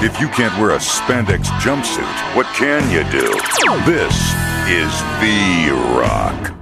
If you can't wear a spandex jumpsuit, what can you do? This is The Rock.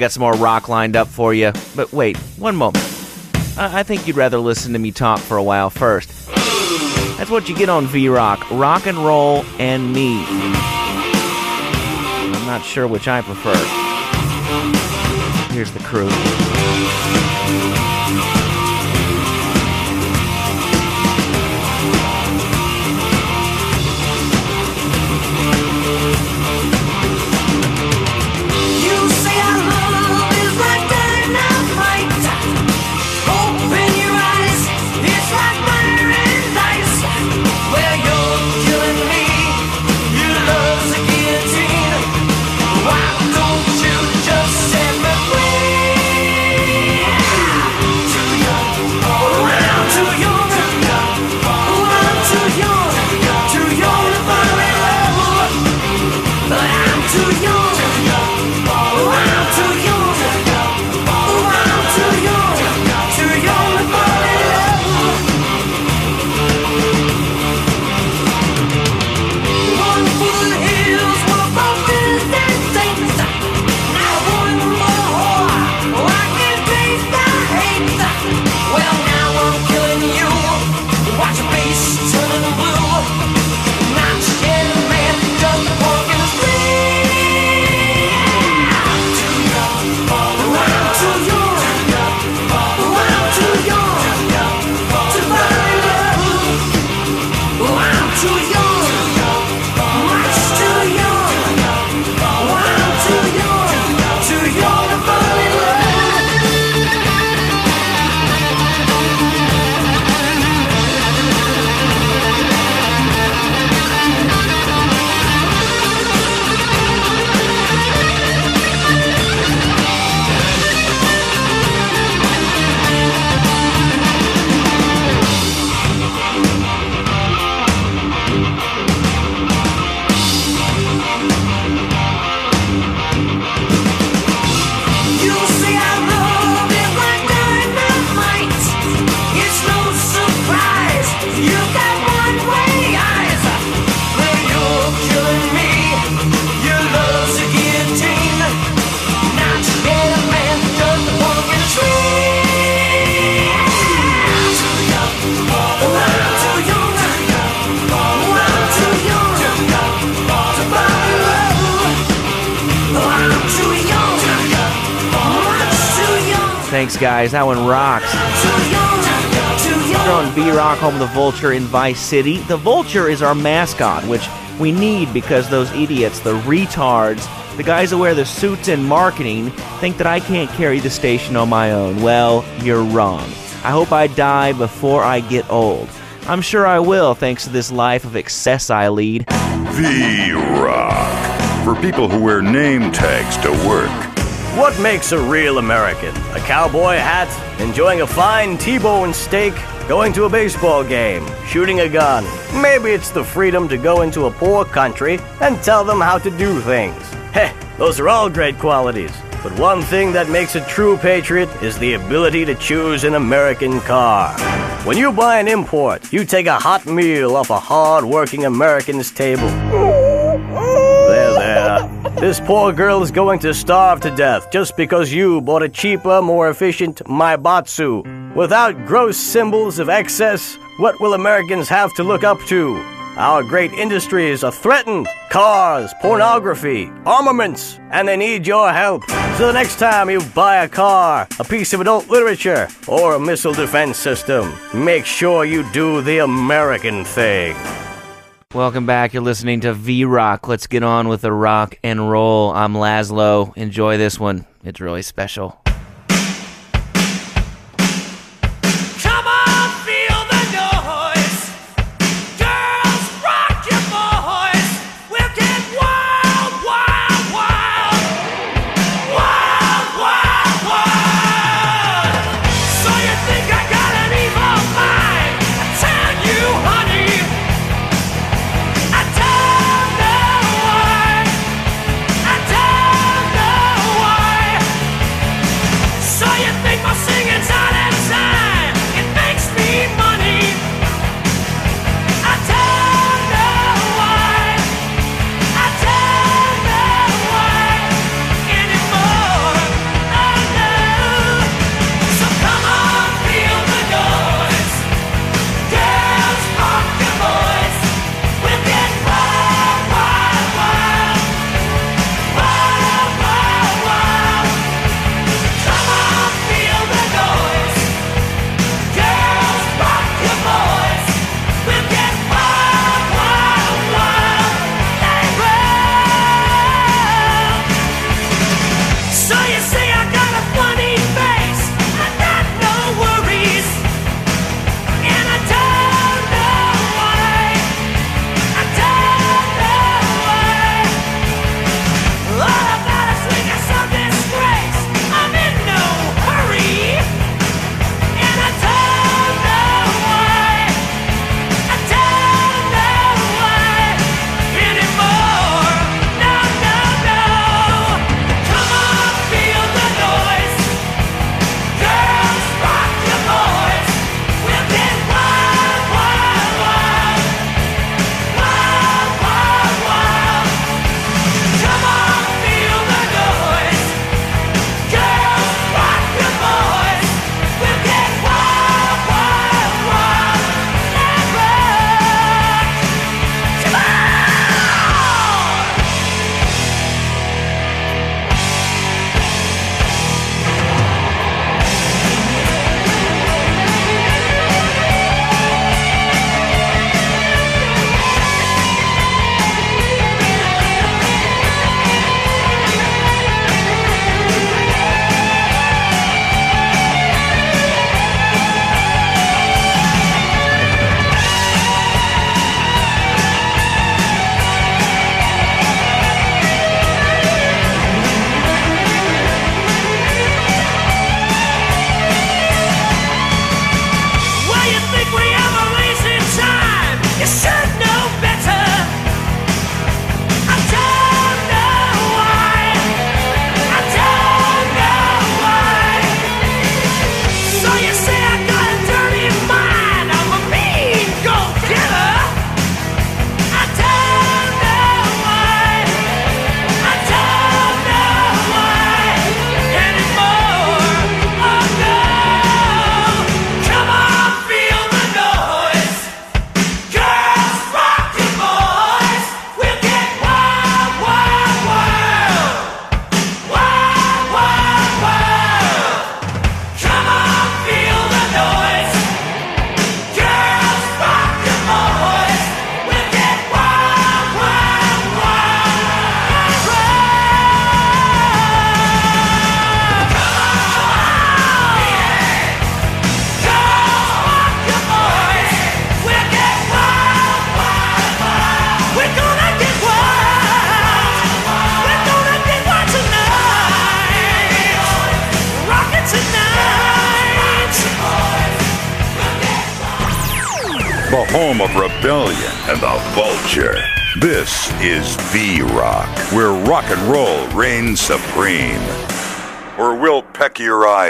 got some more rock lined up for you. But wait, one moment. I, I think you'd rather listen to me talk for a while first. That's what you get on V Rock rock and roll and me. I'm not sure which I prefer. Here's the crew. Guys. That one rocks. We're on V Rock, home the Vulture in Vice City. The Vulture is our mascot, which we need because those idiots, the retards, the guys that wear the suits in marketing, think that I can't carry the station on my own. Well, you're wrong. I hope I die before I get old. I'm sure I will, thanks to this life of excess I lead. V Rock. For people who wear name tags to work. What makes a real American? A cowboy hat, enjoying a fine T-bone steak, going to a baseball game, shooting a gun. Maybe it's the freedom to go into a poor country and tell them how to do things. Heh, those are all great qualities. But one thing that makes a true patriot is the ability to choose an American car. When you buy an import, you take a hot meal off a hard-working American's table. This poor girl is going to starve to death just because you bought a cheaper, more efficient Maibatsu. Without gross symbols of excess, what will Americans have to look up to? Our great industries are threatened cars, pornography, armaments, and they need your help. So the next time you buy a car, a piece of adult literature, or a missile defense system, make sure you do the American thing. Welcome back. You're listening to V Rock. Let's get on with the rock and roll. I'm Lazlow. Enjoy this one. It's really special.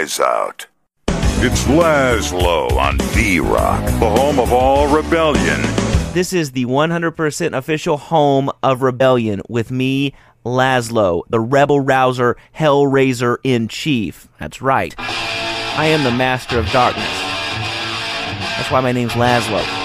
eyes out. It's Lazlow on V Rock, the home of all rebellion. This is the 100% official home of rebellion with me, Lazlow, the rebel rouser, hellraiser in chief. That's right. I am the master of darkness. That's why my name's Lazlow.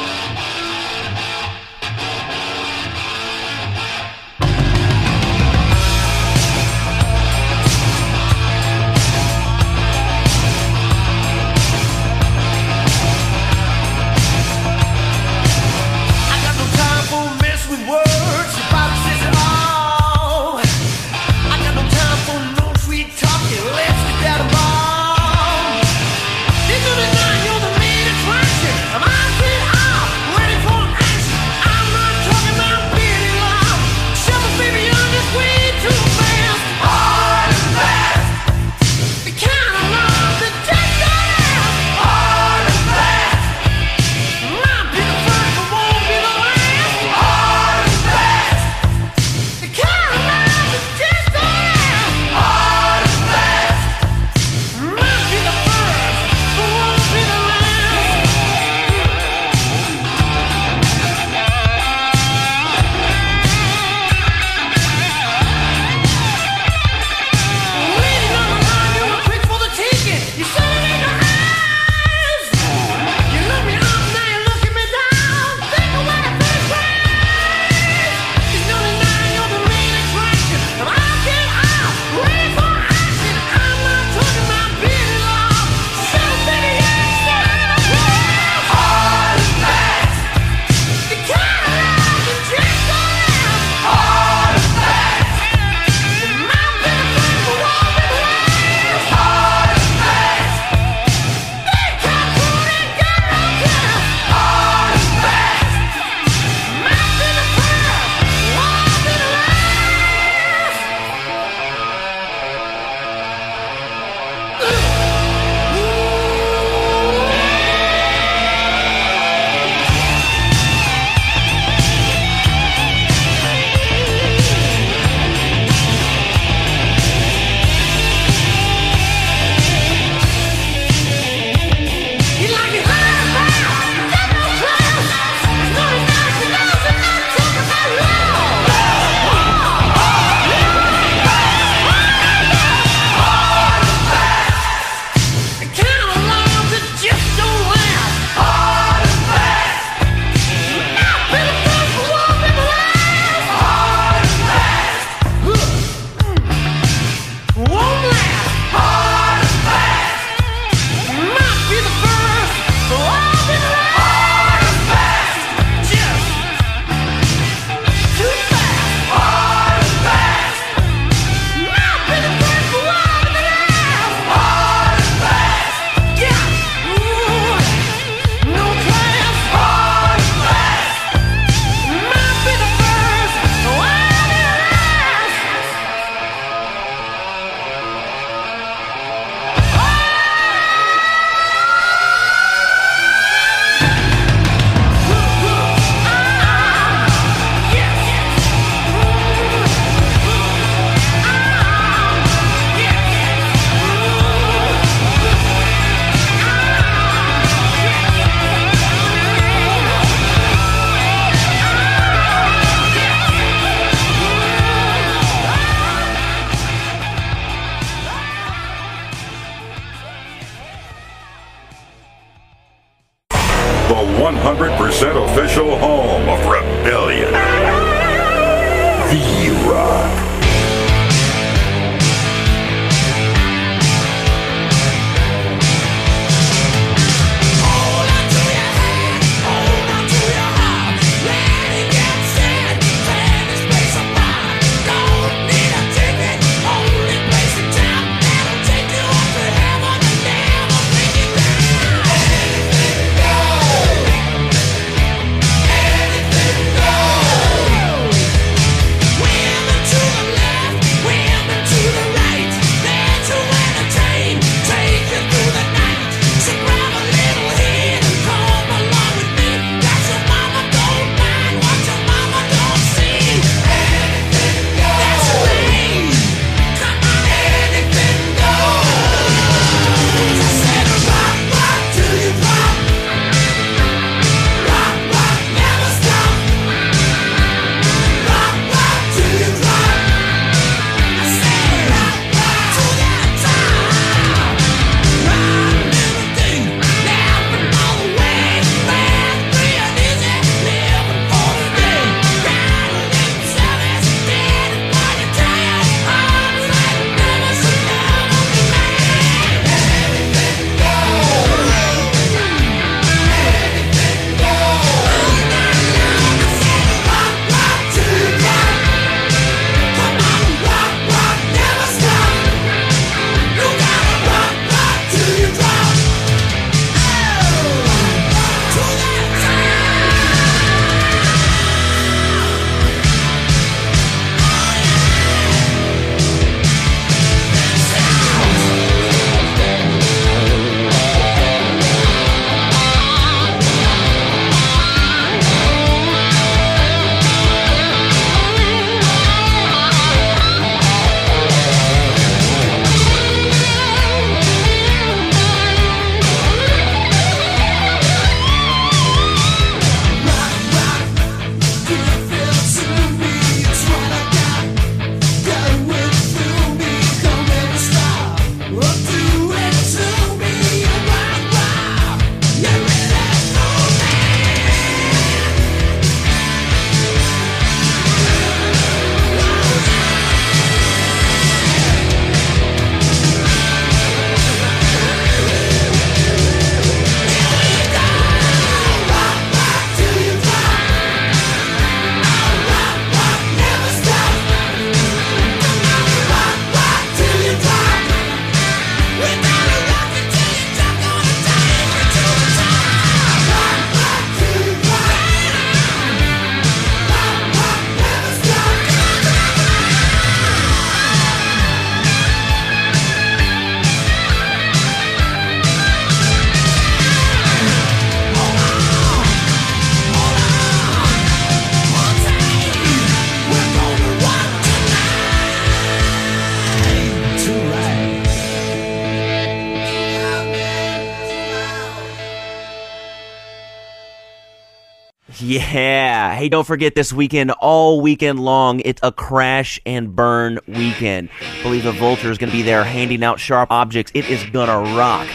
Hey, don't forget this weekend, all weekend long, it's a crash and burn weekend. believe the Vulture is going to be there handing out sharp objects. It is going to rock.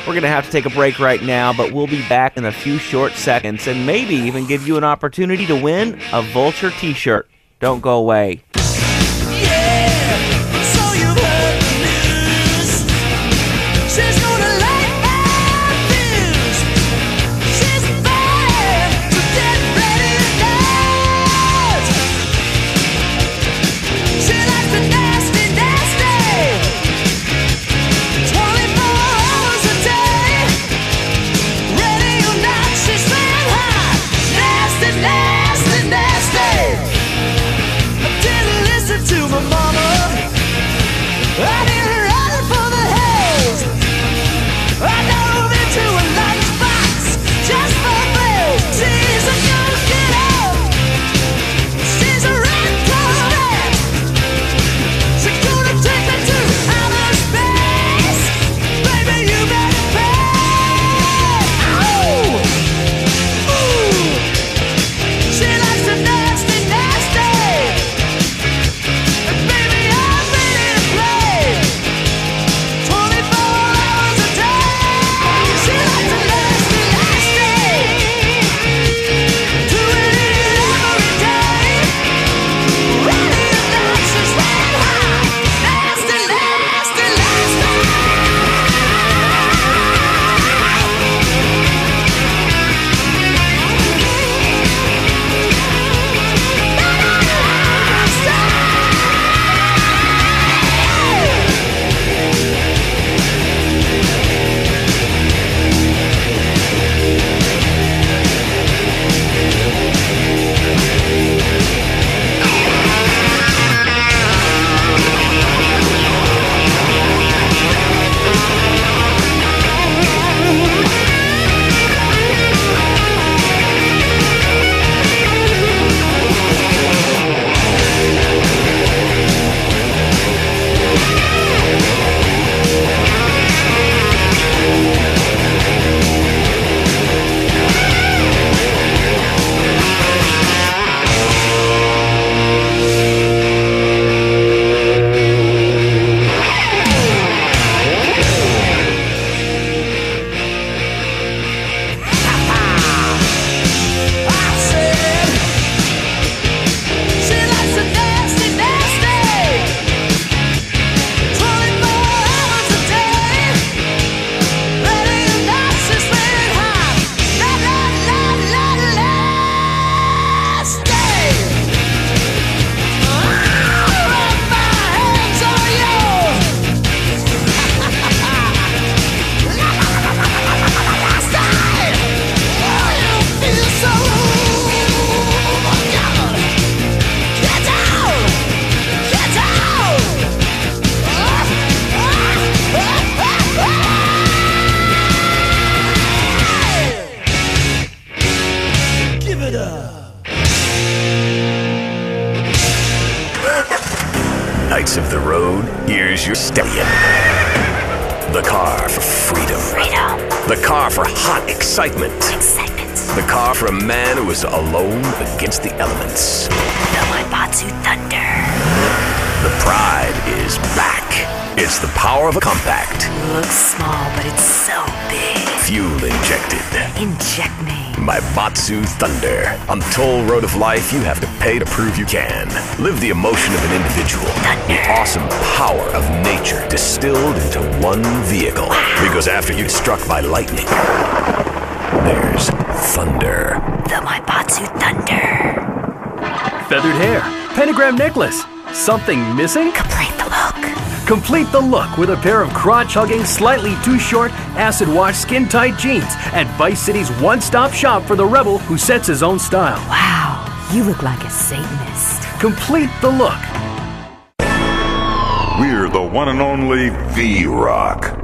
We're going to have to take a break right now, but we'll be back in a few short seconds and maybe even give you an opportunity to win a Vulture t shirt. Don't go away. Against the elements. The Maibatsu Thunder. The pride is back. It's the power of a compact, Looks small, but it's so big. fuel injected. Inject me. My Batsu Thunder. On the toll road of life, you have to pay to prove you can. Live the emotion of an individual. The awesome power of nature distilled into one vehicle. Because after you're struck by lightning, there's thunder. The Maibatsu Thunder. Feathered hair, pentagram necklace. Something missing? Complete the look. Complete the look with a pair of crotch hugging, slightly too short, acid wash, skin tight jeans at Vice City's one stop shop for the rebel who sets his own style. Wow, you look like a Satanist. Complete the look. We're the one and only V Rock.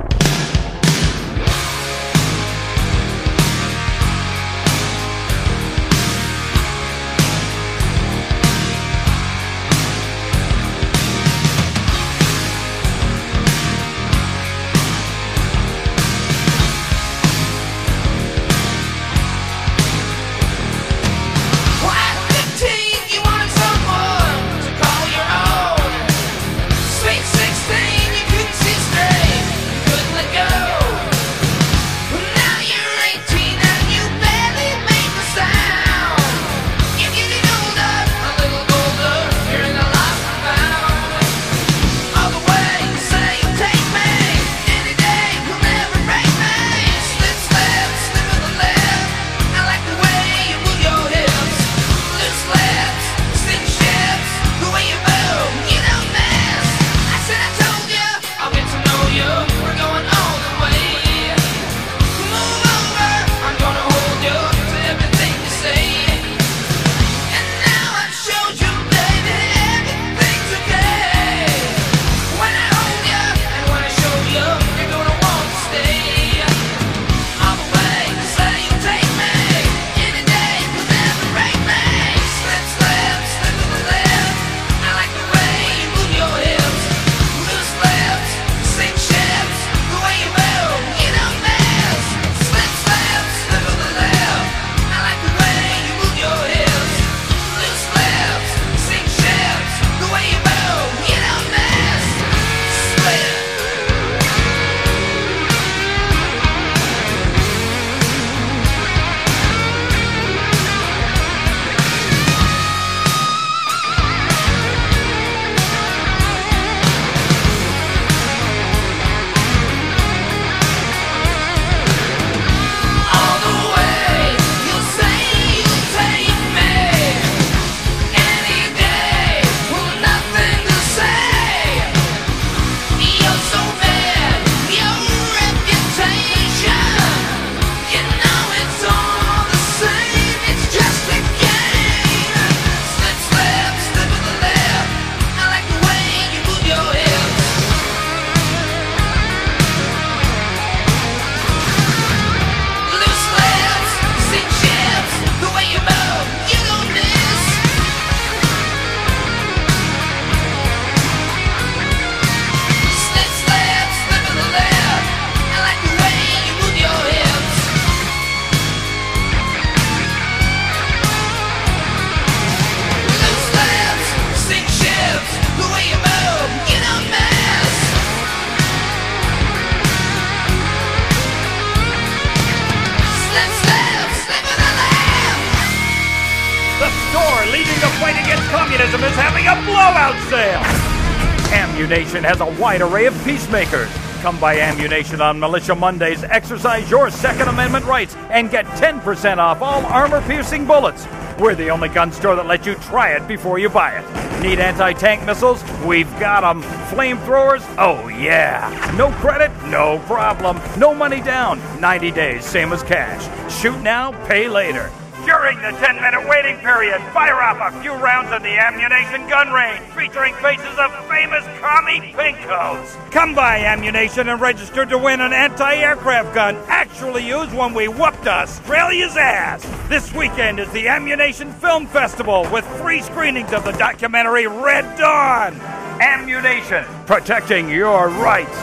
Ammu-Nation has a wide array of peacemakers. Come by Ammu-Nation on Militia Mondays, exercise your Second Amendment rights, and get 10% off all armor piercing bullets. We're the only gun store that lets you try it before you buy it. Need anti tank missiles? We've got them. Flamethrowers? Oh, yeah. No credit? No problem. No money down. 90 days, same as cash. Shoot now, pay later. During the 10 minute waiting period, fire off a few rounds in the Ammu-Nation gun range, featuring faces of famous commie pinkos. Come by Ammu-Nation and register to win an anti aircraft gun actually used when we whooped Australia's ass. This weekend is the Ammu-Nation Film Festival with free screenings of the documentary Red Dawn. Ammu-Nation, protecting your rights.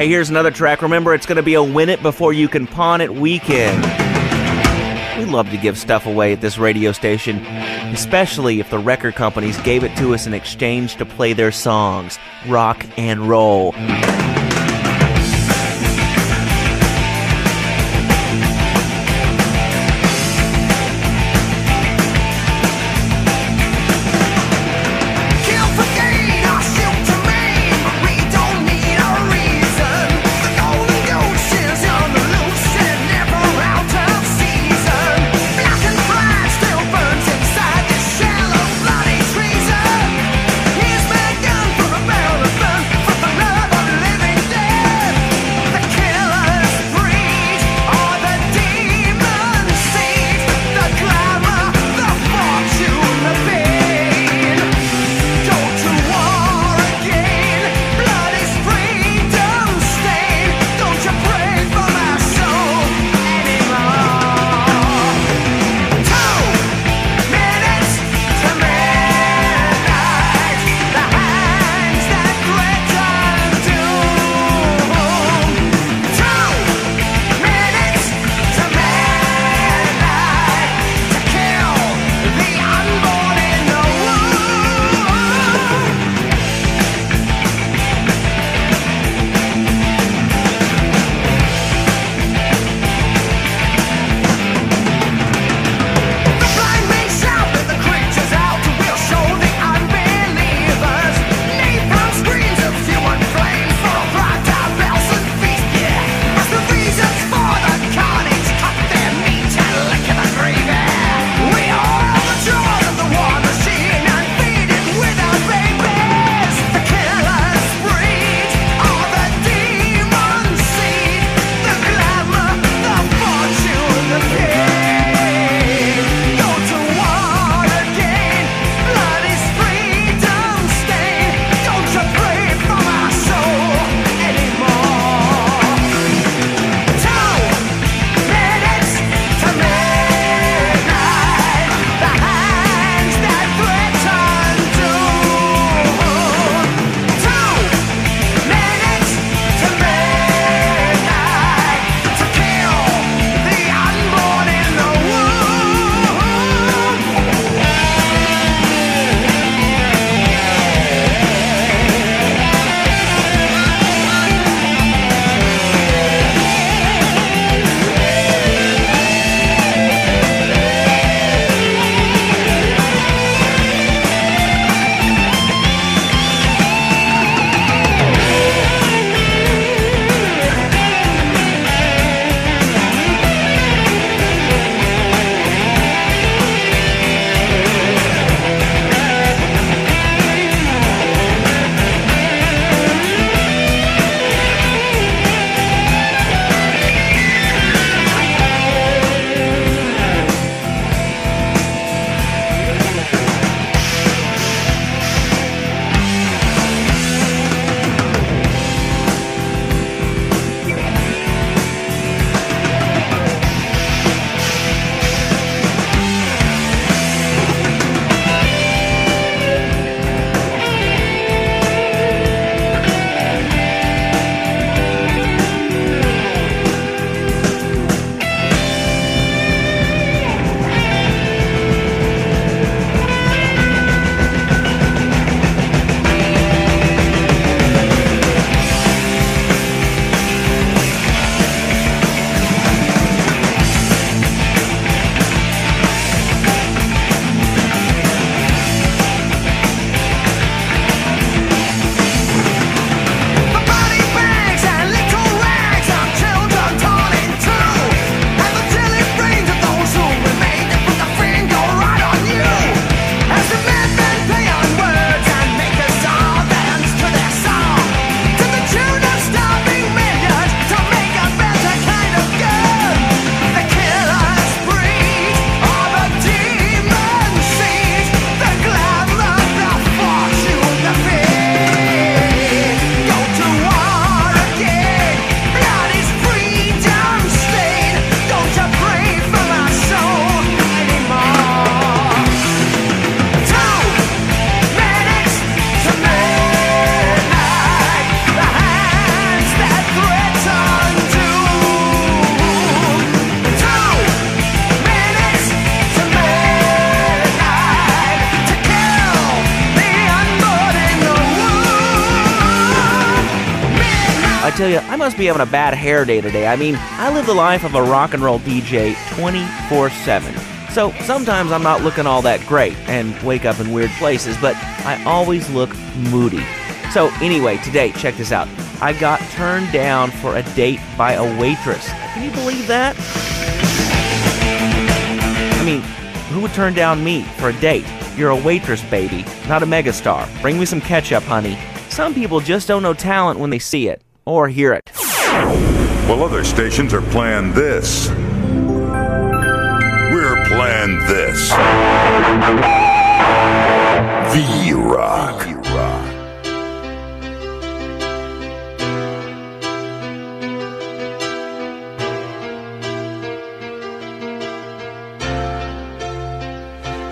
Hey, here's another track. Remember, it's going to be a win it before you can pawn it weekend. We love to give stuff away at this radio station, especially if the record companies gave it to us in exchange to play their songs, rock and roll. Be having a bad hair day today. I mean, I live the life of a rock and roll DJ 24 7. So sometimes I'm not looking all that great and wake up in weird places, but I always look moody. So, anyway, today, check this out. I got turned down for a date by a waitress. Can you believe that? I mean, who would turn down me for a date? You're a waitress, baby, not a megastar. Bring me some ketchup, honey. Some people just don't know talent when they see it or hear it. Well, other stations are playing this. We're playing this. V Rock.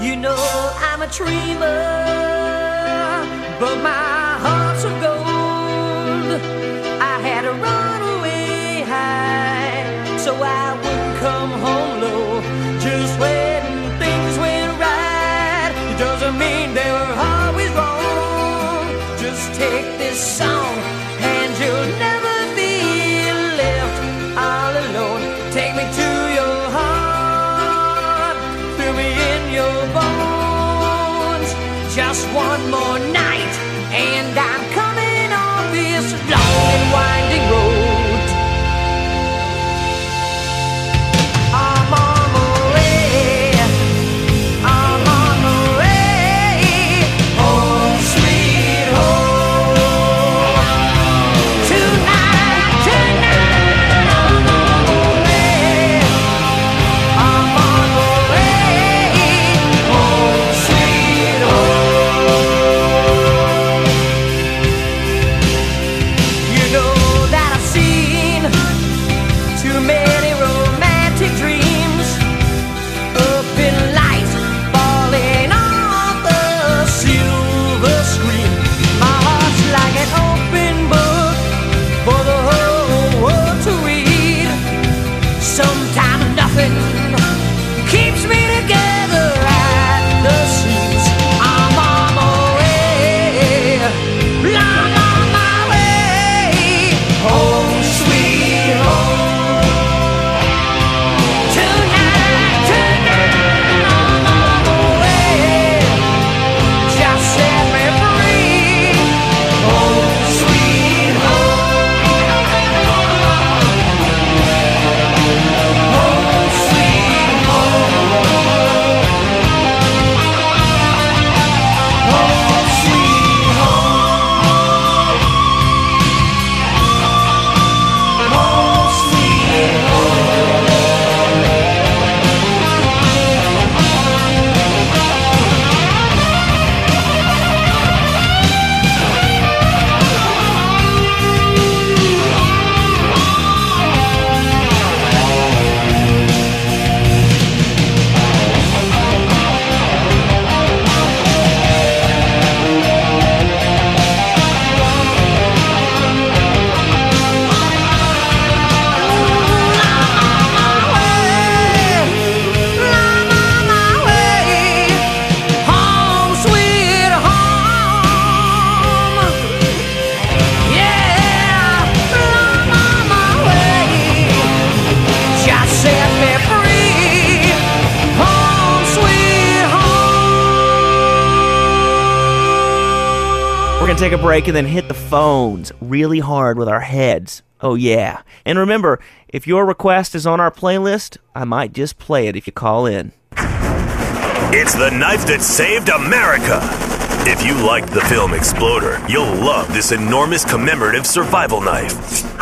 You know I'm a dreamer, but my Just one more night, to take a break and then hit the phones really hard with our heads. Oh, yeah. And remember, if your request is on our playlist, I might just play it if you call in. It's the knife that saved America. If you liked the film Exploder, you'll love this enormous commemorative survival knife.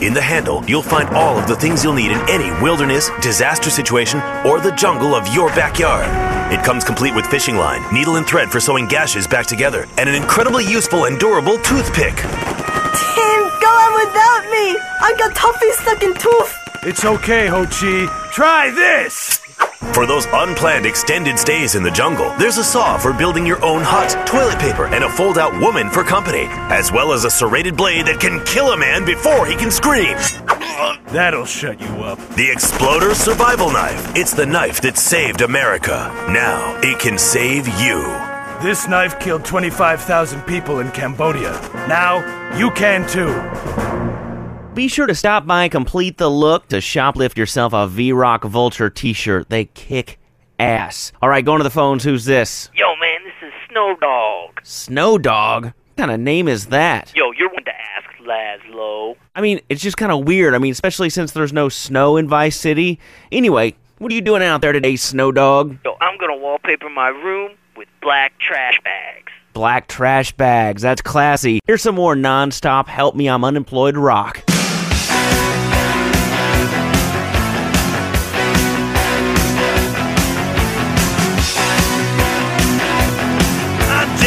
In the handle, you'll find all of the things you'll need in any wilderness, disaster situation, or the jungle of your backyard. It comes complete with fishing line, needle and thread for sewing gashes back together, and an incredibly useful and durable toothpick. Tim, go on without me. I got toffee stuck in tooth. It's okay, Ho Chi. Try this! For those unplanned extended stays in the jungle, there's a saw for building your own hut, toilet paper, and a fold out woman for company, as well as a serrated blade that can kill a man before he can scream. That'll shut you up. The Exploder Survival Knife. It's the knife that saved America. Now it can save you. This knife killed 25,000 people in Cambodia. Now, you can too. Be sure to stop by and complete the look to shoplift yourself a V Rock Vulture t shirt. They kick ass. All right, going to the phones. Who's this? Yo, man, this is Snow Dog. Snow Dog? What kind of name is that? Yo, you're one to ask, Lazlow. I mean, it's just kind of weird. I mean, especially since there's no snow in Vice City. Anyway, what are you doing out there today, Snow Dog? Yo, I'm gonna wallpaper my room with black trash bags. Black trash bags. That's classy. Here's some more nonstop help me I'm unemployed rock.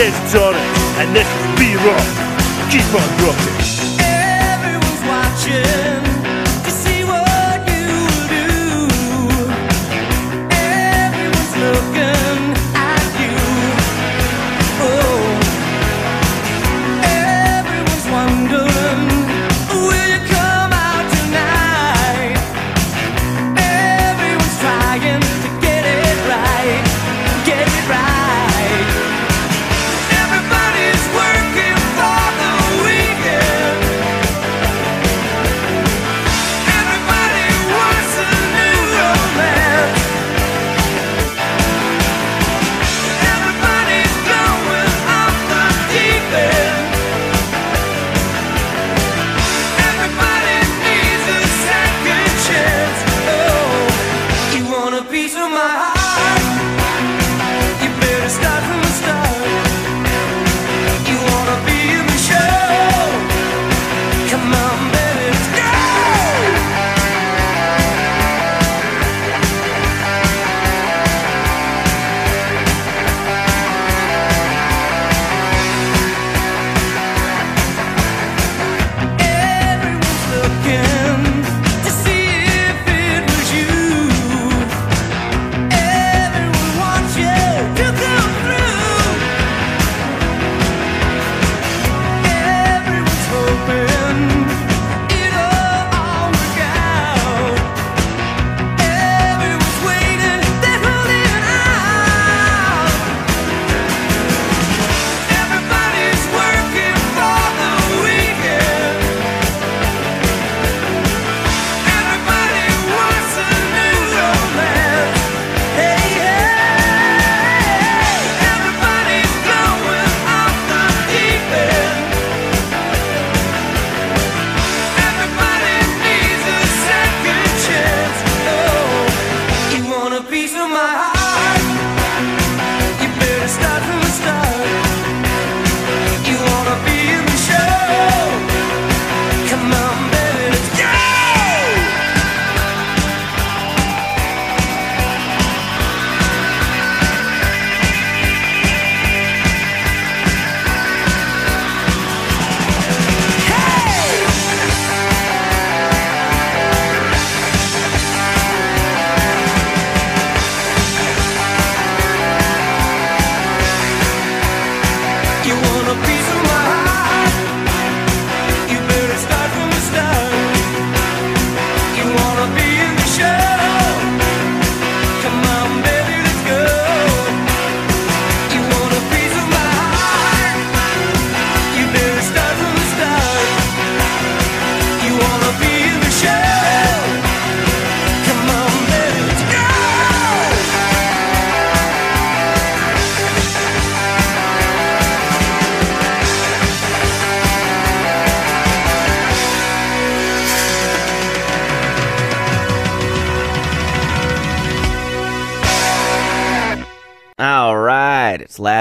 Just Tony, and this is V-Rock. Keep on rocking.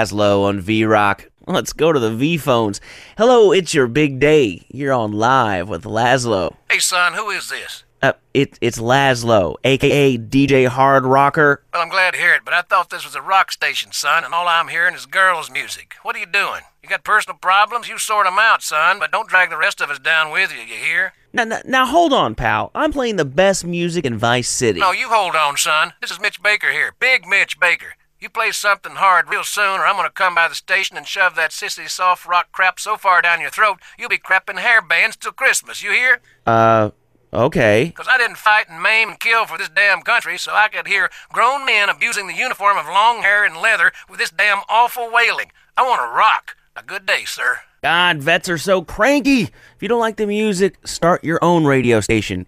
Lazlow on V Rock. Let's go to the V phones. Hello, it's your big day. You're on live with Lazlow. Hey, son, who is this? Uh, it, it's Lazlow, aka DJ Hard Rocker. Well, I'm glad to hear it, but I thought this was a rock station, son, and all I'm hearing is girls' music. What are you doing? You got personal problems? You sort 'em out, son, but don't drag the rest of us down with you, you hear? Now, now, now, hold on, pal. I'm playing the best music in Vice City. No, you hold on, son. This is Mitch Baker here. Big Mitch Baker. You play something hard real soon, or I'm going to come by the station and shove that sissy soft rock crap so far down your throat, you'll be crapping hair bands till Christmas, you hear? Uh, okay. Because I didn't fight and maim and kill for this damn country, so I could hear grown men abusing the uniform of long hair and leather with this damn awful wailing. I want to rock. A good day, sir. God, vets are so cranky. If you don't like the music, start your own radio station.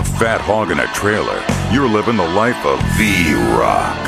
a fat hog in a trailer, you're living the life of The Rock.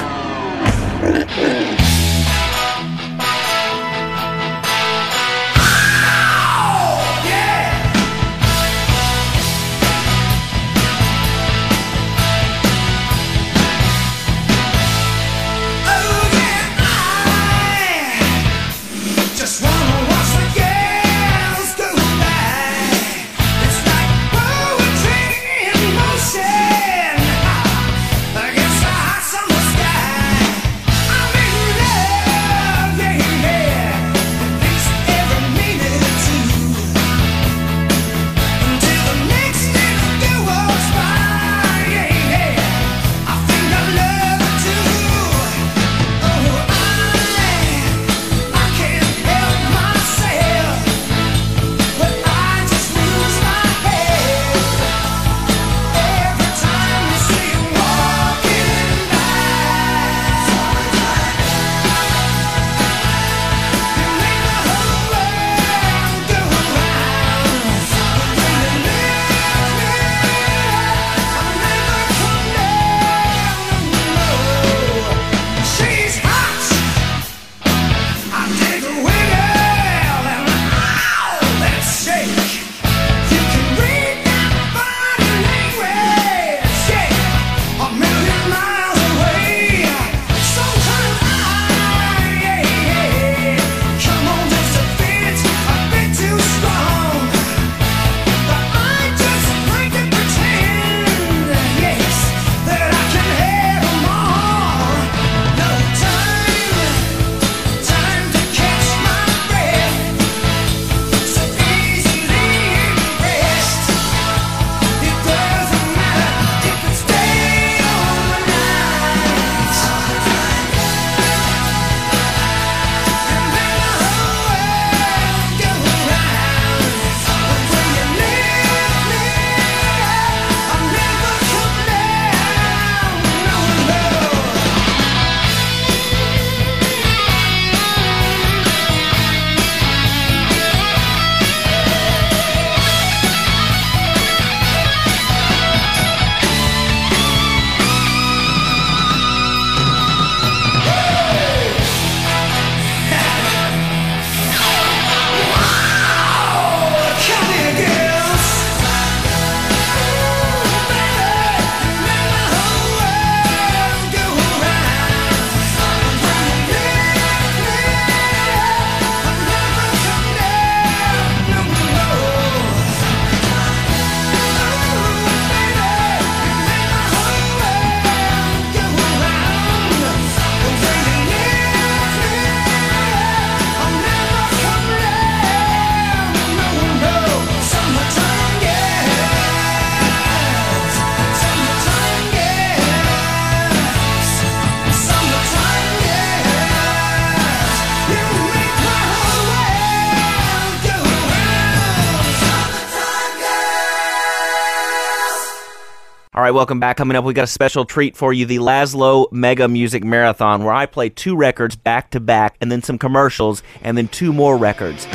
Right, welcome back. Coming up, we got a special treat for you the Lazlow Mega Music Marathon, where I play two records back to back, and then some commercials, and then two more records.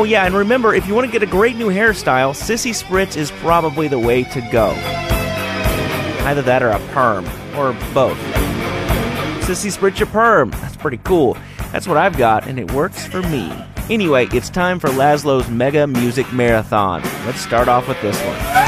Oh, yeah, and remember, if you want to get a great new hairstyle, Sissy Spritz is probably the way to go. Either that or a perm, or both. Sissy Spritz your perm. That's pretty cool. That's what I've got, and it works for me. Anyway, it's time for Lazlow's Mega Music Marathon. Let's start off with this one.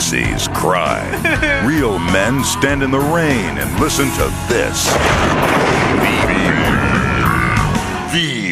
Sissies cry. Real men stand in the rain and listen to this. V.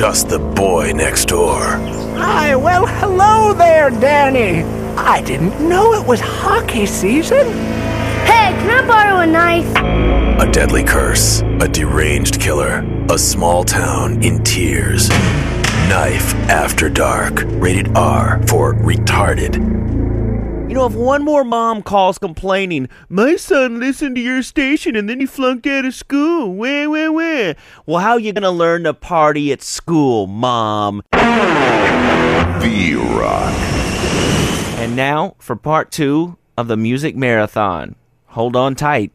just the boy next door. Hi, well, hello there, Danny. I didn't know it was hockey season. Hey, can I borrow a knife? A deadly curse, a deranged killer, a small town in tears. Knife After Dark, rated R for retarded. You know, if one more mom calls complaining, my son listened to your station and then he flunked out of school. Where, where, where? Well, how you gonna learn to party at school, mom? V Rock. And now for part two of the music marathon. Hold on tight.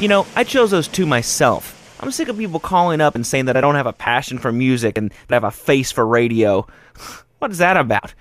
You know, I chose those two myself. I'm sick of people calling up and saying that I don't have a passion for music and that I have a face for radio. What is that about?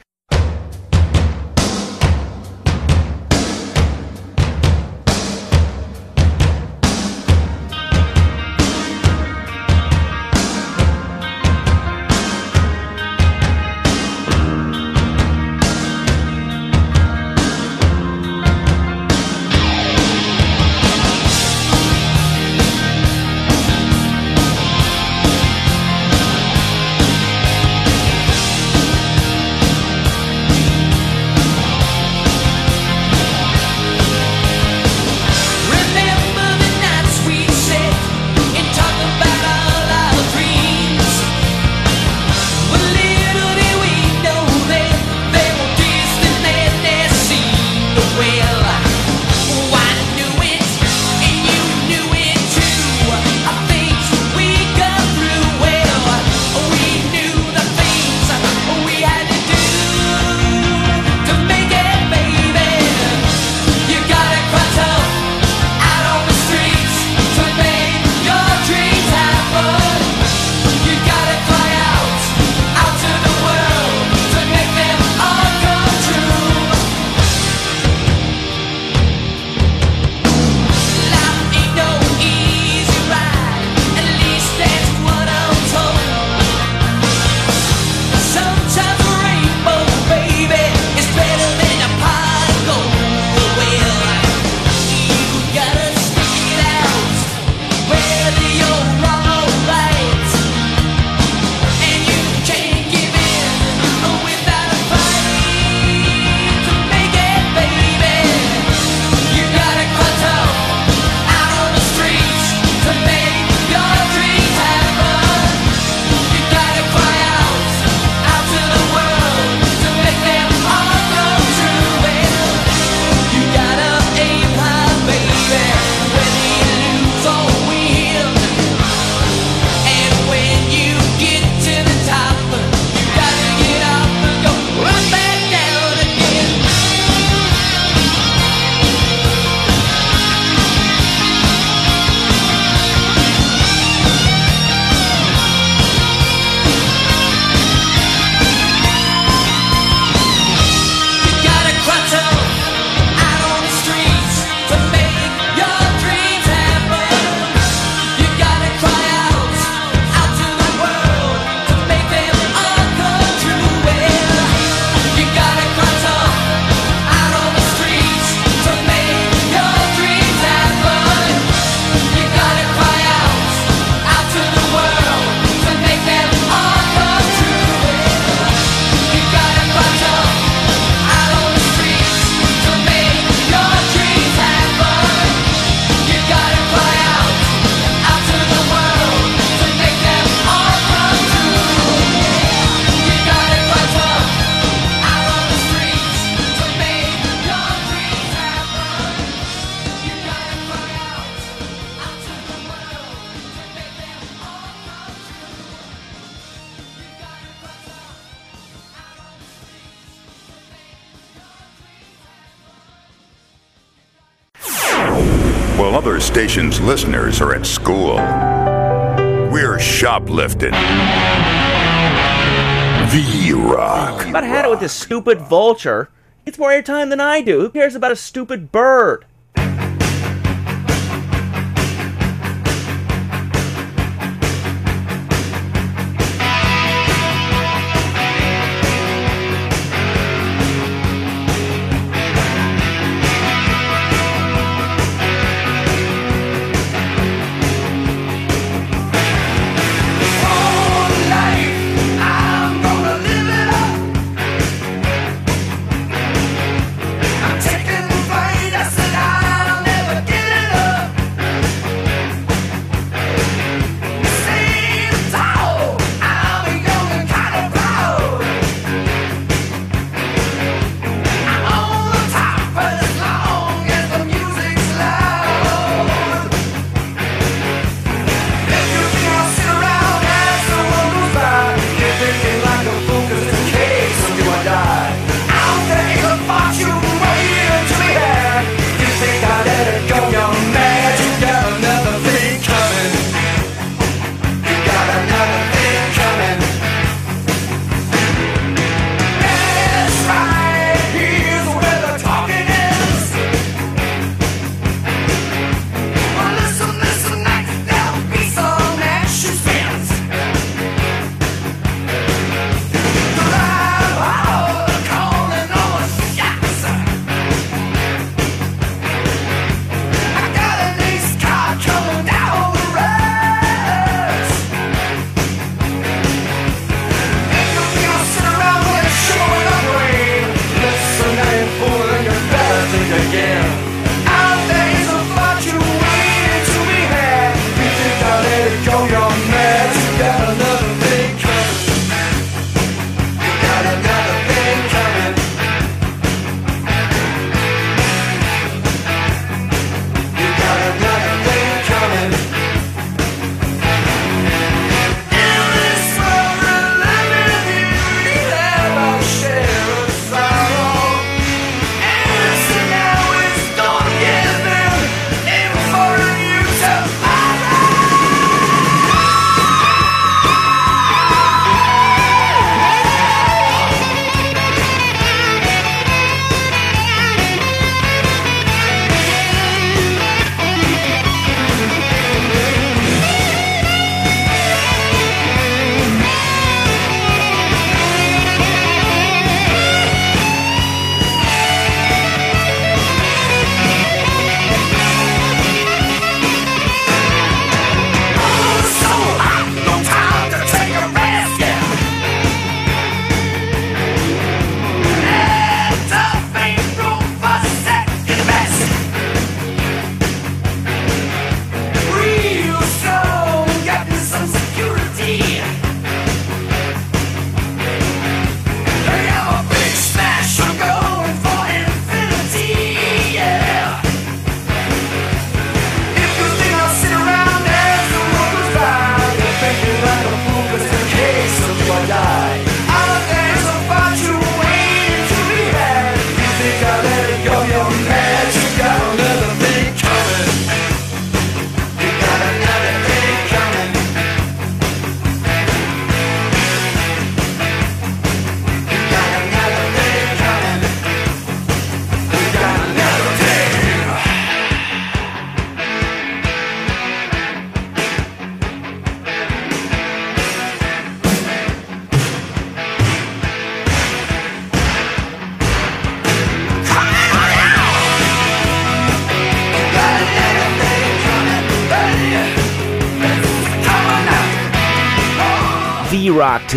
listeners are at school. We're shoplifting. V Rock. But I had it with this stupid vulture. It's more airtime than I do. Who cares about a stupid bird?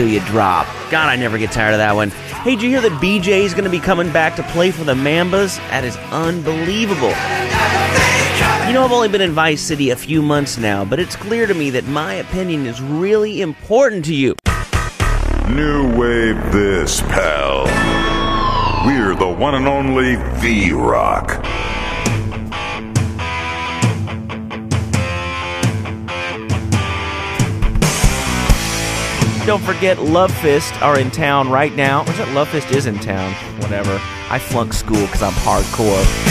Till you drop. God, I never get tired of that one. Hey, did you hear that BJ is going to be coming back to play for the Mambas? That is unbelievable. You know, I've only been in Vice City a few months now, but it's clear to me that my opinion is really important to you. New wave this, pal. We're the one and only V Rock. Don't forget, Love Fist are in town right now. Or is it Love Fist is in town? Whatever. I flunk school because I'm hardcore.